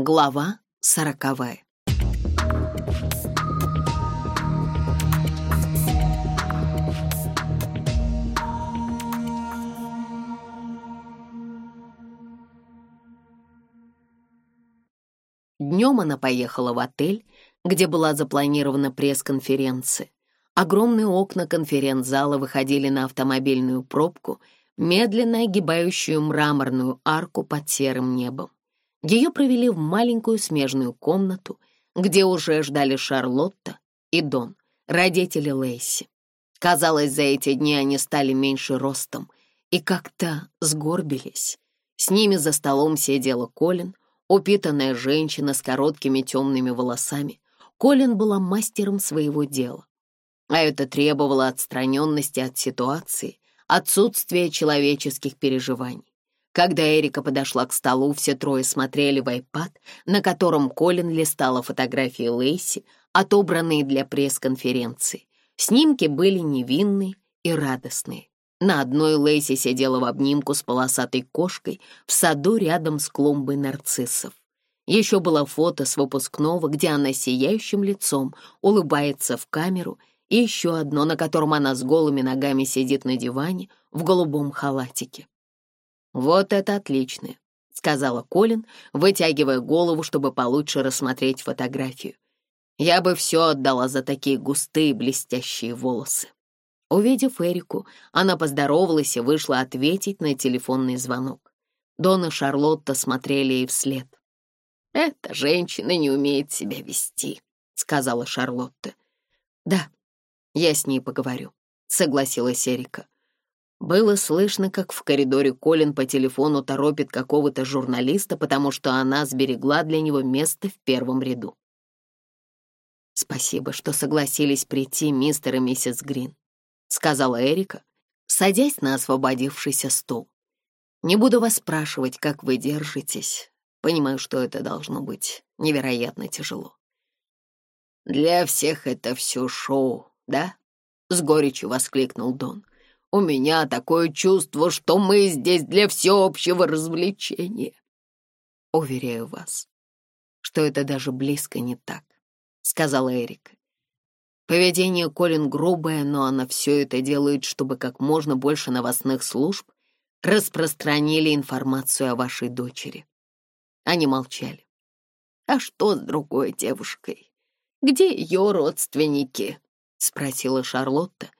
Глава сороковая. Днем она поехала в отель, где была запланирована пресс-конференция. Огромные окна конференц-зала выходили на автомобильную пробку, медленно огибающую мраморную арку под серым небом. Ее провели в маленькую смежную комнату, где уже ждали Шарлотта и Дон, родители Лейси. Казалось, за эти дни они стали меньше ростом и как-то сгорбились. С ними за столом сидела Колин, упитанная женщина с короткими темными волосами. Колин была мастером своего дела. А это требовало отстраненности от ситуации, отсутствия человеческих переживаний. Когда Эрика подошла к столу, все трое смотрели в iPad, на котором Колин листала фотографии Лейси, отобранные для пресс-конференции. Снимки были невинные и радостные. На одной Лейси сидела в обнимку с полосатой кошкой в саду рядом с клумбой нарциссов. Еще было фото с выпускного, где она сияющим лицом улыбается в камеру, и еще одно, на котором она с голыми ногами сидит на диване в голубом халатике. «Вот это отлично», — сказала Колин, вытягивая голову, чтобы получше рассмотреть фотографию. «Я бы все отдала за такие густые блестящие волосы». Увидев Эрику, она поздоровалась и вышла ответить на телефонный звонок. Дон и Шарлотта смотрели ей вслед. «Эта женщина не умеет себя вести», — сказала Шарлотта. «Да, я с ней поговорю», — согласилась Эрика. Было слышно, как в коридоре Колин по телефону торопит какого-то журналиста, потому что она сберегла для него место в первом ряду. «Спасибо, что согласились прийти, мистер и миссис Грин», — сказала Эрика, садясь на освободившийся стул. «Не буду вас спрашивать, как вы держитесь. Понимаю, что это должно быть невероятно тяжело». «Для всех это все шоу, да?» — с горечью воскликнул Дон. У меня такое чувство, что мы здесь для всеобщего развлечения. Уверяю вас, что это даже близко не так, — сказала Эрика. Поведение Колин грубое, но она все это делает, чтобы как можно больше новостных служб распространили информацию о вашей дочери. Они молчали. «А что с другой девушкой? Где ее родственники?» — спросила Шарлотта,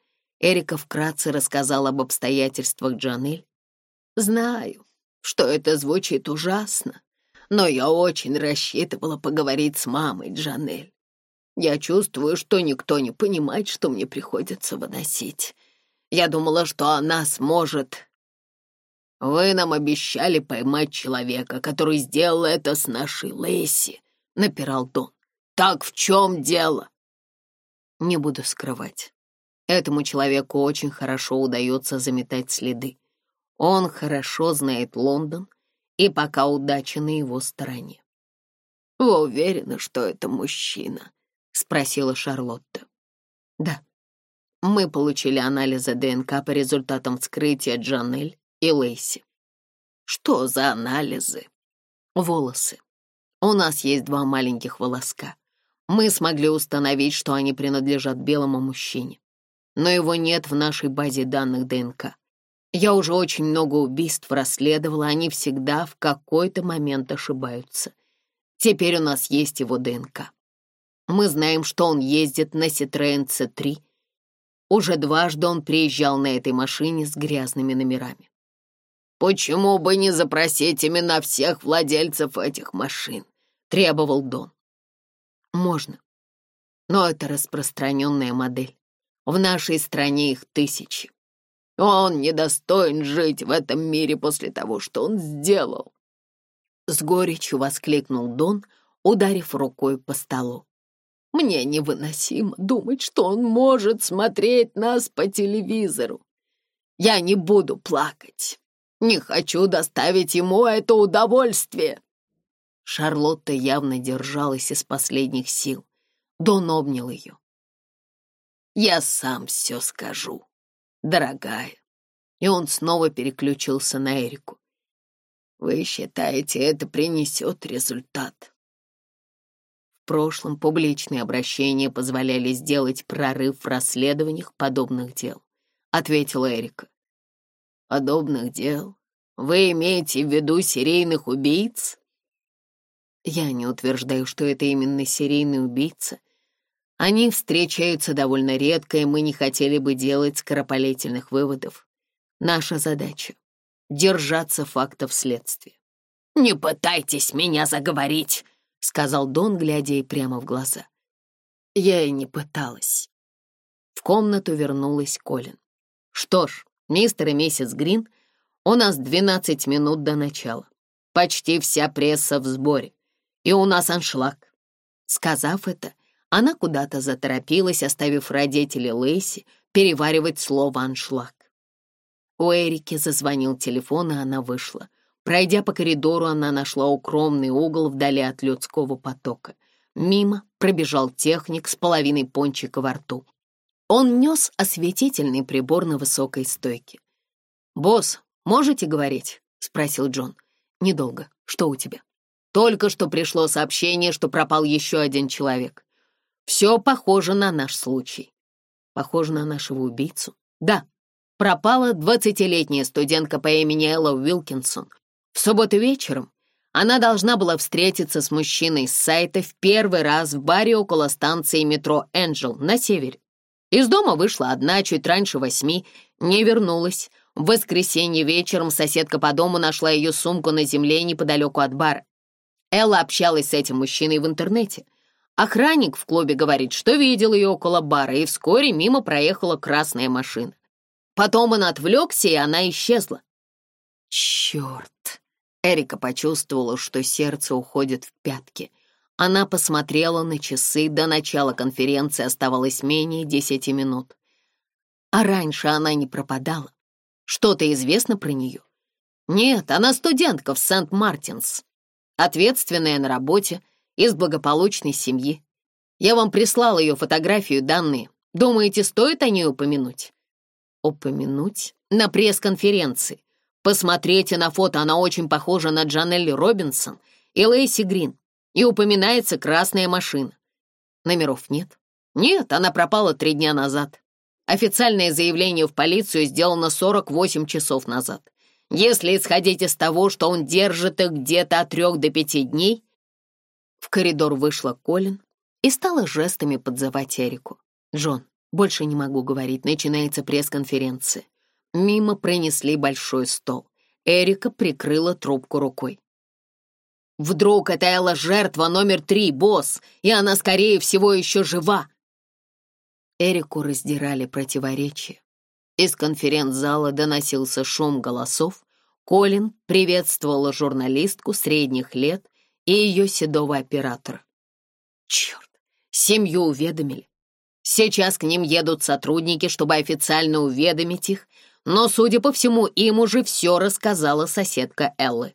Эрика вкратце рассказал об обстоятельствах Джанель. «Знаю, что это звучит ужасно, но я очень рассчитывала поговорить с мамой Джанель. Я чувствую, что никто не понимает, что мне приходится выносить. Я думала, что она сможет...» «Вы нам обещали поймать человека, который сделал это с нашей Лэсси», — напирал Дон. «Так в чем дело?» «Не буду скрывать. Этому человеку очень хорошо удается заметать следы. Он хорошо знает Лондон, и пока удача на его стороне. «Вы уверены, что это мужчина?» — спросила Шарлотта. «Да. Мы получили анализы ДНК по результатам вскрытия Джанель и Лейси. Что за анализы? Волосы. У нас есть два маленьких волоска. Мы смогли установить, что они принадлежат белому мужчине но его нет в нашей базе данных ДНК. Я уже очень много убийств расследовала, они всегда в какой-то момент ошибаются. Теперь у нас есть его ДНК. Мы знаем, что он ездит на Citroёn C3. Уже дважды он приезжал на этой машине с грязными номерами. «Почему бы не запросить имена всех владельцев этих машин?» — требовал Дон. «Можно, но это распространенная модель. В нашей стране их тысячи. Он недостоин жить в этом мире после того, что он сделал. С горечью воскликнул Дон, ударив рукой по столу. Мне невыносимо думать, что он может смотреть нас по телевизору. Я не буду плакать. Не хочу доставить ему это удовольствие. Шарлотта явно держалась из последних сил. Дон обнял ее. Я сам все скажу, дорогая. И он снова переключился на Эрику. Вы считаете, это принесет результат? В прошлом публичные обращения позволяли сделать прорыв в расследованиях подобных дел, ответила Эрика. Подобных дел? Вы имеете в виду серийных убийц? Я не утверждаю, что это именно серийный убийца, они встречаются довольно редко, и мы не хотели бы делать скоропалительных выводов. Наша задача — держаться фактов следствия. «Не пытайтесь меня заговорить!» — сказал Дон, глядя ей прямо в глаза. Я и не пыталась. В комнату вернулась Колин. «Что ж, мистер и миссис Грин, у нас 12 минут до начала. Почти вся пресса в сборе, и у нас аншлаг». Сказав это, она куда-то заторопилась, оставив родителей Лэйси переваривать слово «аншлаг». У Эрики зазвонил телефон, и она вышла. Пройдя по коридору, она нашла укромный угол вдали от людского потока. Мимо пробежал техник с половиной пончика во рту. Он нес осветительный прибор на высокой стойке. «Босс, можете говорить?» — спросил Джон. «Недолго. Что у тебя?» «Только что пришло сообщение, что пропал еще один человек. Все похоже на наш случай. Похоже на нашего убийцу? Да. Пропала двадцатилетняя студентка по имени Элла Уилкинсон. В субботу вечером она должна была встретиться с мужчиной с сайта в первый раз в баре около станции метро «Энджел» на севере. Из дома вышла одна чуть раньше восьми, не вернулась. В воскресенье вечером соседка по дому нашла ее сумку на земле неподалеку от бара. Элла общалась с этим мужчиной в интернете — Охранник в клубе говорит, что видел ее около бара, и вскоре мимо проехала красная машина. Потом он отвлекся, и она исчезла. Черт! Эрика почувствовала, что сердце уходит в пятки. Она посмотрела на часы, до начала конференции оставалось менее десяти минут. А раньше она не пропадала. Что-то известно про нее? Нет, она студентка в Сент-Мартинс, ответственная на работе — из благополучной семьи. Я вам прислала ее фотографию, данные. Думаете, стоит о ней упомянуть?» «Упомянуть?» «На пресс-конференции. Посмотрите на фото, она очень похожа на Джанелли Робинсон и Лейси Грин. И упоминается красная машина. Номеров нет?» «Нет, она пропала три дня назад. Официальное заявление в полицию сделано 48 часов назад. Если исходить из того, что он держит их где-то от трех до пяти дней, в коридор вышла Колин и стала жестами подзывать Эрику. «Джон, больше не могу говорить, начинается пресс-конференция». Мимо принесли большой стол. Эрика прикрыла трубку рукой. «Вдруг это Элла жертва номер три, босс, и она, скорее всего, еще жива!» Эрику раздирали противоречия. Из конференц-зала доносился шум голосов. Колин приветствовала журналистку средних лет и ее седого оператор. Черт, семью уведомили. Сейчас к ним едут сотрудники, чтобы официально уведомить их, но, судя по всему, им уже все рассказала соседка Эллы.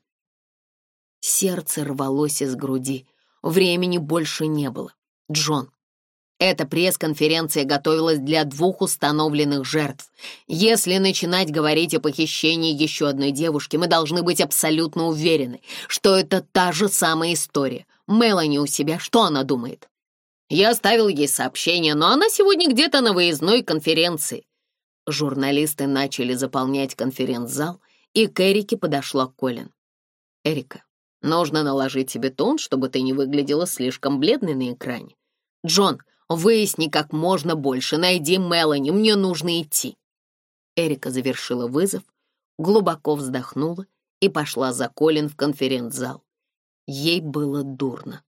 Сердце рвалось из груди. Времени больше не было. Джон, эта пресс-конференция готовилась для двух установленных жертв. Если начинать говорить о похищении еще одной девушки, мы должны быть абсолютно уверены, что это та же самая история. Мелани у себя, что она думает? Я оставил ей сообщение, но она сегодня где-то на выездной конференции. Журналисты начали заполнять конференц-зал, и к Эрике подошла Колин. «Эрика, нужно наложить тебе тон, чтобы ты не выглядела слишком бледной на экране. Джон, Выясни как можно больше, найди Мелани, мне нужно идти». Эрика завершила вызов, глубоко вздохнула и пошла за Колин в конференц-зал. Ей было дурно.